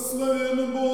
Благословен Бог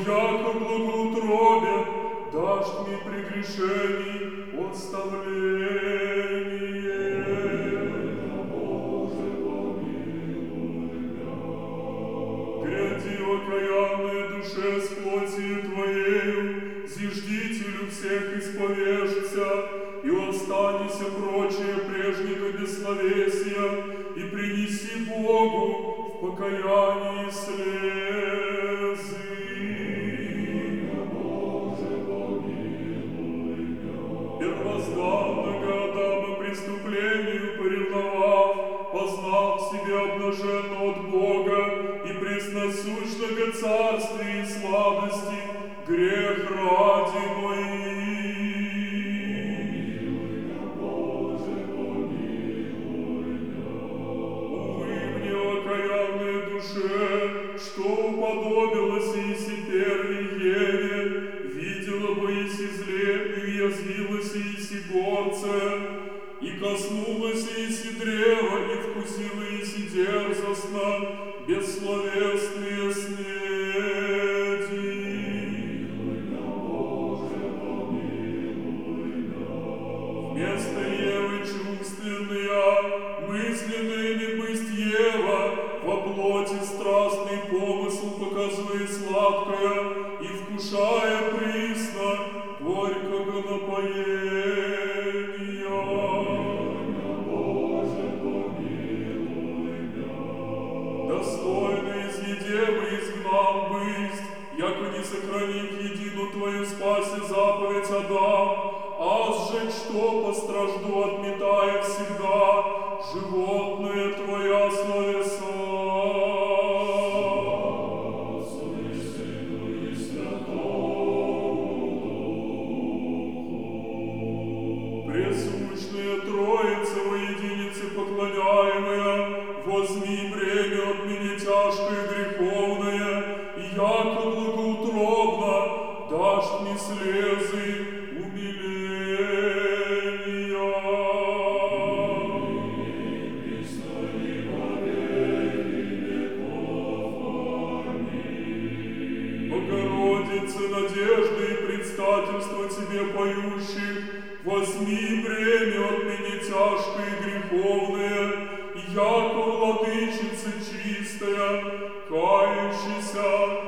яко благоутробе дашь мне прегрешений оставление. Гряди, окаянная душе с плотью Твоею, зиждителю всех исповежься, и останься прочее прежнего бессловесия, и принеси Богу в покаянии слезы. Обнаженно от Бога и пресносущного царствия и сладости, грех ради мои. Увы мне, окаянной душе, что уподобилось Иси первой Еве, видела бы Иси зле и уязвилась Иси горце, и коснулась Иси древа, и вкусила Иси дерзостно, бессловесные снеди. Вместо Евы чувственная, мысленная не быть Ева, во плоти страстный помысл показывает сладкое и вкушая присно что постражду, отметая всегда животное Твоя словеса. Пресущная Троица во единице поклоняемая, возьми бремя от меня тяжкое греховное, возьми бремя от меня тяжкое и греховное, яко владычица чистая, кающийся,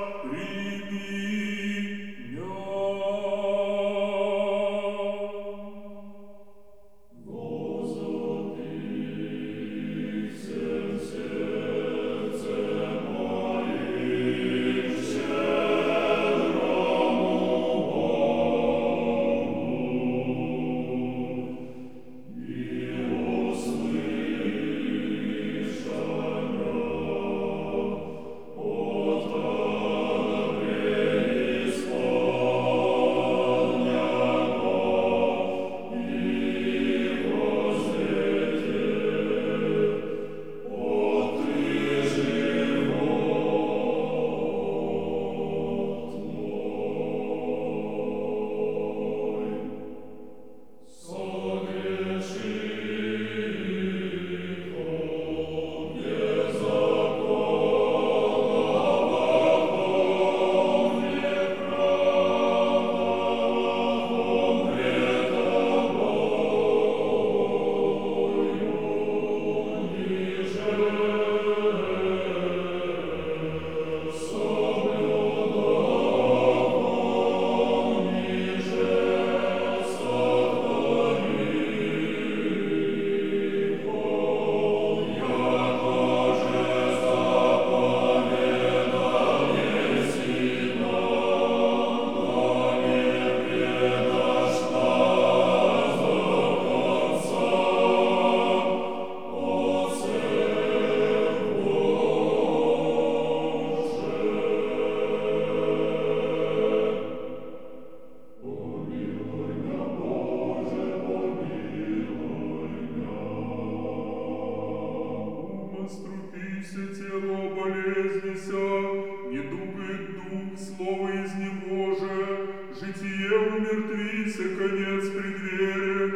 умертвися, конец преддверие,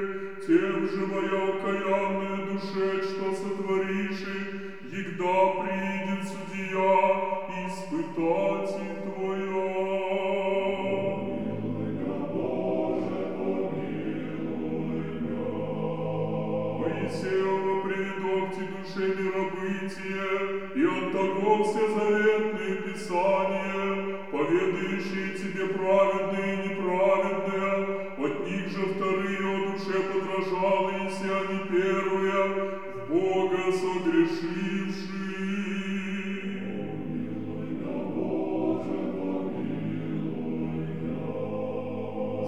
тем же моя окаянная душе, что сотвориши, егда придет судья, испытатель твоя. Моисеева приведок ти душе миробытие, и от того все заветные писания, поведающие тебе праведные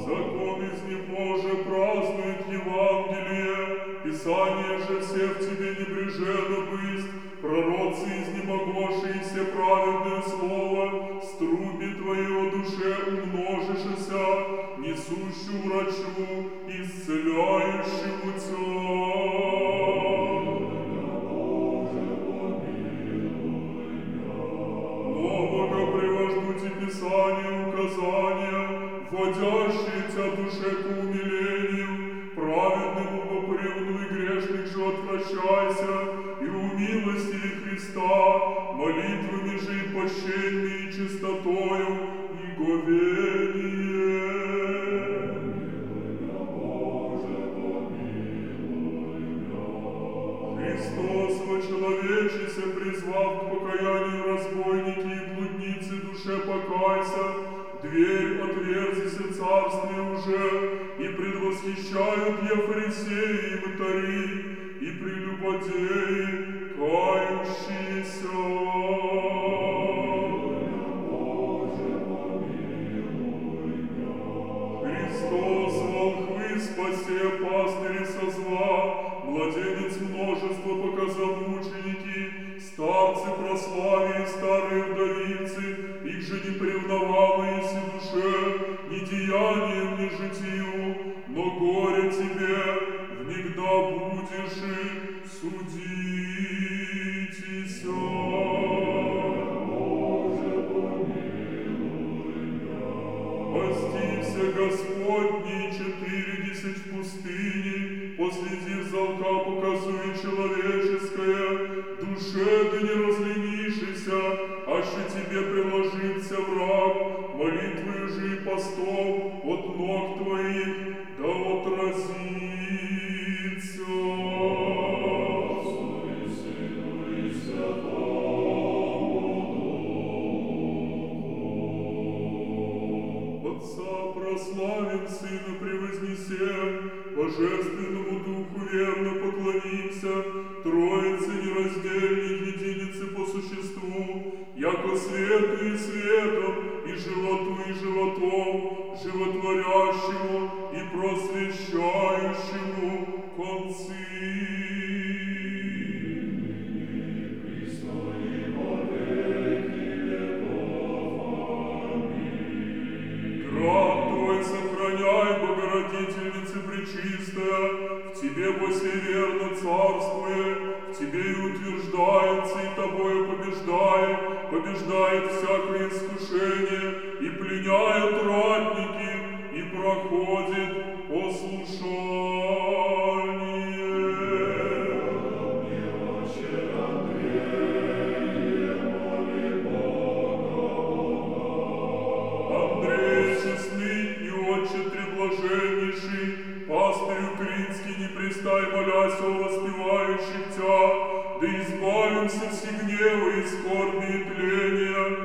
Закон из него же празднует Евангелие, Писание же всех тебе небрежено быть, пророцы изнемогошиеся праведное слово, струби твои о душе умножишься, несущую врачу, исцеляющему тебя. Нового привожду тебе Писание Христа, молитвами же и пощеньми и чистотою, и говение. Христос, вочеловечися, призвав к покаянию разбойники и блудницы, душе покайся, дверь отверзися царствие уже, и предвосхищают я фарисеи и мытари, и прелюбодеи, деянием, ни житию, но горе тебе, внегда будешь и судитеся. Постился Господний четыредесять в пустыне, последи залка показуя человеческое, душе Отца прославим, Сына превознесем, Божественному Духу верно поклонимся, Троице нераздельной единице по существу, яко свету и светом, и животу и животом, животворящему и просвещающему концы. Пленяет ратники, и проходит послушание. Андрей честный и отче треблаженнейший, пастырю Кринский не пристай, молясь о воспевающих Тя, да избавимся все гнева и скорби и тления,